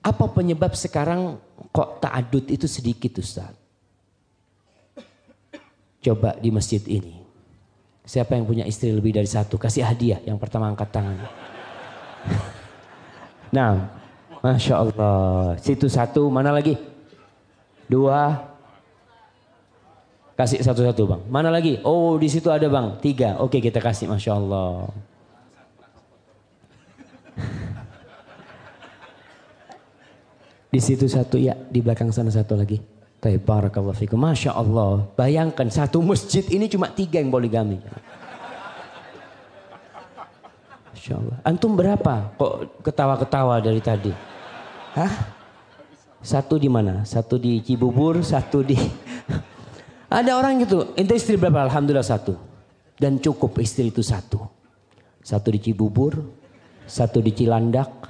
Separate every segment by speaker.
Speaker 1: Apa penyebab sekarang kok ta'adud itu sedikit Ustaz? Coba di masjid ini. Siapa yang punya istri lebih dari satu? Kasih hadiah. Yang pertama angkat tangan. nah, Masya Allah. Situ satu, mana lagi? Dua. Kasih satu-satu bang. Mana lagi? Oh di situ ada bang. Tiga. Oke kita kasih. Masya Allah. Di situ satu ya, di belakang sana satu lagi. Barakallahu fikum. Masya Allah. Bayangkan satu masjid ini cuma tiga yang poligami. Masya Allah. Antum berapa? Kok ketawa-ketawa dari tadi? Hah? Satu di mana? Satu di Cibubur, satu di... Ada orang gitu, ente istri berapa? Alhamdulillah satu. Dan cukup istri itu satu. Satu di Cibubur, satu di Cilandak,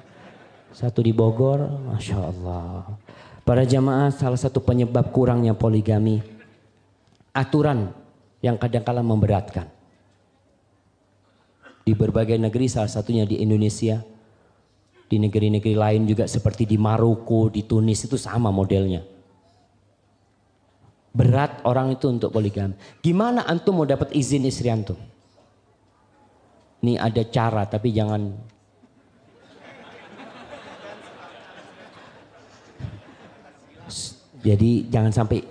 Speaker 1: satu di Bogor, Masya Allah. Para jamaah salah satu penyebab kurangnya poligami. Aturan yang kadang-kala memberatkan. Di berbagai negeri salah satunya di Indonesia. Di negeri-negeri lain juga seperti di Maroko, di Tunis itu sama modelnya. Berat orang itu untuk poligami. Gimana antum mau dapat izin istri antum? Ini ada cara tapi jangan Jadi jangan sampai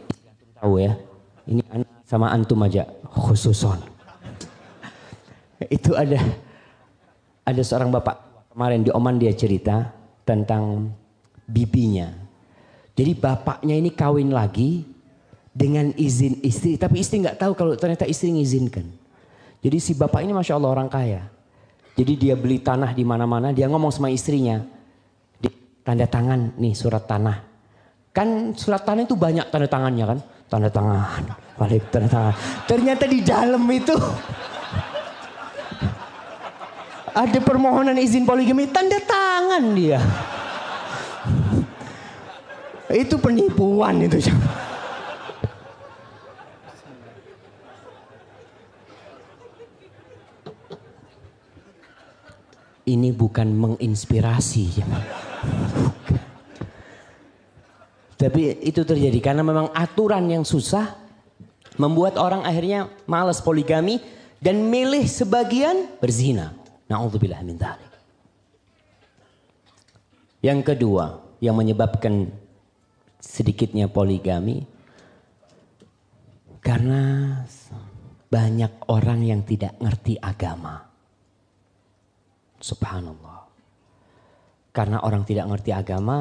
Speaker 1: tahu ya. Ini sama antum aja khususon. Itu ada ada seorang bapak kemarin di Oman dia cerita tentang bibinya. Jadi bapaknya ini kawin lagi dengan izin istri, tapi istri nggak tahu kalau ternyata istri mengizinkan. Jadi si bapak ini masya Allah orang kaya. Jadi dia beli tanah di mana-mana, dia ngomong sama istrinya, tanda tangan nih surat tanah Kan surat tanah itu banyak tanda tangannya kan. Tanda tangan, balik tanda tangan. Ternyata di dalam itu ada permohonan izin poligami tanda tangan dia. itu penipuan itu. Ini bukan menginspirasi. Tapi itu terjadi karena memang aturan yang susah membuat orang akhirnya malas poligami dan milih sebagian berzina. Nauzubillah min dzalik. Yang kedua yang menyebabkan sedikitnya poligami karena banyak orang yang tidak ngerti agama. Subhanallah. Karena orang tidak ngerti agama,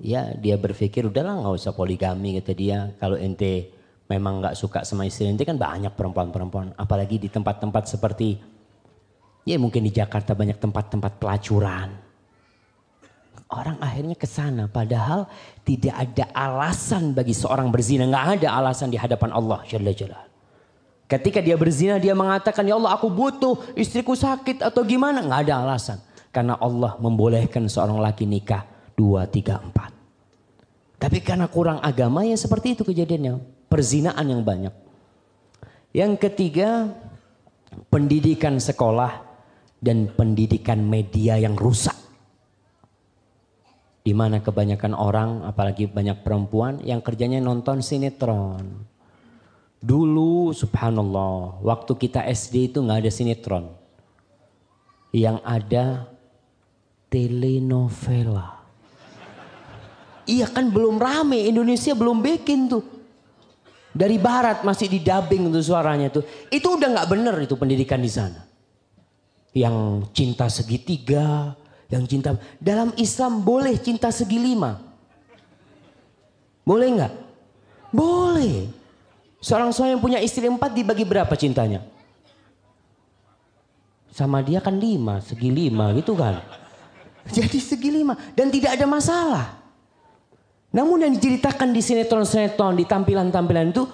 Speaker 1: ya dia berpikir udahlah nggak usah poligami kata dia. Kalau ente memang nggak suka sama istri ente kan banyak perempuan-perempuan apalagi di tempat-tempat seperti ya mungkin di Jakarta banyak tempat-tempat pelacuran. Orang akhirnya ke sana padahal tidak ada alasan bagi seorang berzina. Nggak ada alasan di hadapan Allah jalla jalla ketika dia berzina dia mengatakan ya Allah aku butuh istriku sakit atau gimana? Nggak ada alasan. Karena Allah membolehkan seorang laki nikah dua, tiga, empat. Tapi karena kurang agama ya seperti itu kejadiannya. Perzinaan yang banyak. Yang ketiga, pendidikan sekolah dan pendidikan media yang rusak. Di mana kebanyakan orang, apalagi banyak perempuan yang kerjanya nonton sinetron. Dulu subhanallah, waktu kita SD itu nggak ada sinetron. Yang ada telenovela. Iya kan belum rame, Indonesia belum bikin tuh. Dari barat masih di dubbing tuh suaranya tuh. Itu udah nggak bener itu pendidikan di sana. Yang cinta segitiga, yang cinta dalam Islam boleh cinta segi lima. Boleh nggak? Boleh. Seorang suami yang punya istri empat dibagi berapa cintanya? Sama dia kan lima, segi lima gitu kan. Jadi segi lima dan tidak ada masalah. Namun yang diceritakan di sinetron-sinetron, di tampilan-tampilan itu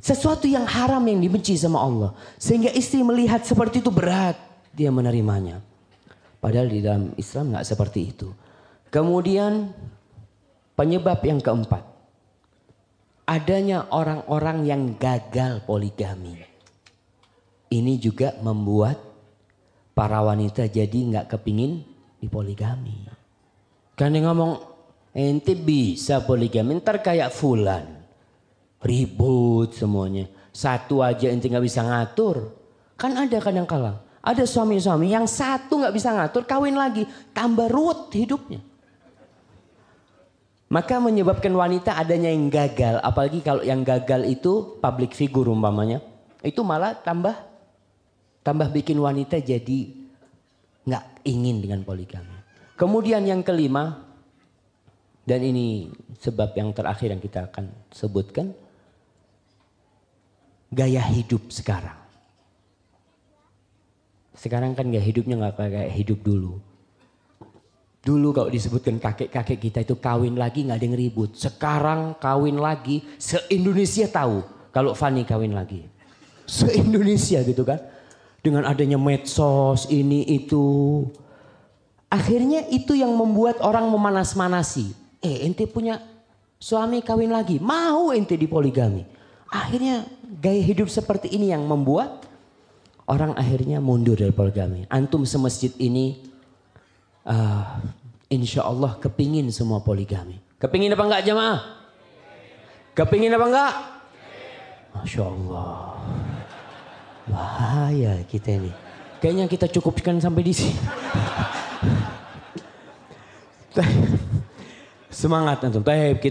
Speaker 1: sesuatu yang haram yang dibenci sama Allah. Sehingga istri melihat seperti itu berat dia menerimanya. Padahal di dalam Islam nggak seperti itu. Kemudian penyebab yang keempat. Adanya orang-orang yang gagal poligami. Ini juga membuat para wanita jadi nggak kepingin dipoligami. Kan dia ngomong, ente bisa poligami, ntar kayak fulan. Ribut semuanya. Satu aja ente nggak bisa ngatur. Kan ada kadang kala. Ada suami-suami yang satu nggak bisa ngatur, kawin lagi. Tambah ruwet hidupnya. Maka menyebabkan wanita adanya yang gagal. Apalagi kalau yang gagal itu public figure umpamanya. Itu malah tambah tambah bikin wanita jadi nggak ingin dengan poligami. Kemudian yang kelima, dan ini sebab yang terakhir yang kita akan sebutkan, gaya hidup sekarang. Sekarang kan gaya hidupnya nggak kayak hidup dulu. Dulu kalau disebutkan kakek-kakek kita itu kawin lagi nggak ada yang ribut. Sekarang kawin lagi, se-Indonesia tahu kalau Fani kawin lagi. Se-Indonesia gitu kan. Dengan adanya medsos ini itu. Akhirnya itu yang membuat orang memanas-manasi. Eh ente punya suami kawin lagi, mau ente dipoligami. Akhirnya gaya hidup seperti ini yang membuat orang akhirnya mundur dari poligami. Antum semasjid ini uh, insya Allah kepingin semua poligami. Kepingin apa enggak jemaah? Kepingin apa enggak? Masya Allah. Bahaya kita ini. Kayaknya kita cukupkan sampai di sini. Semangat antum. Taib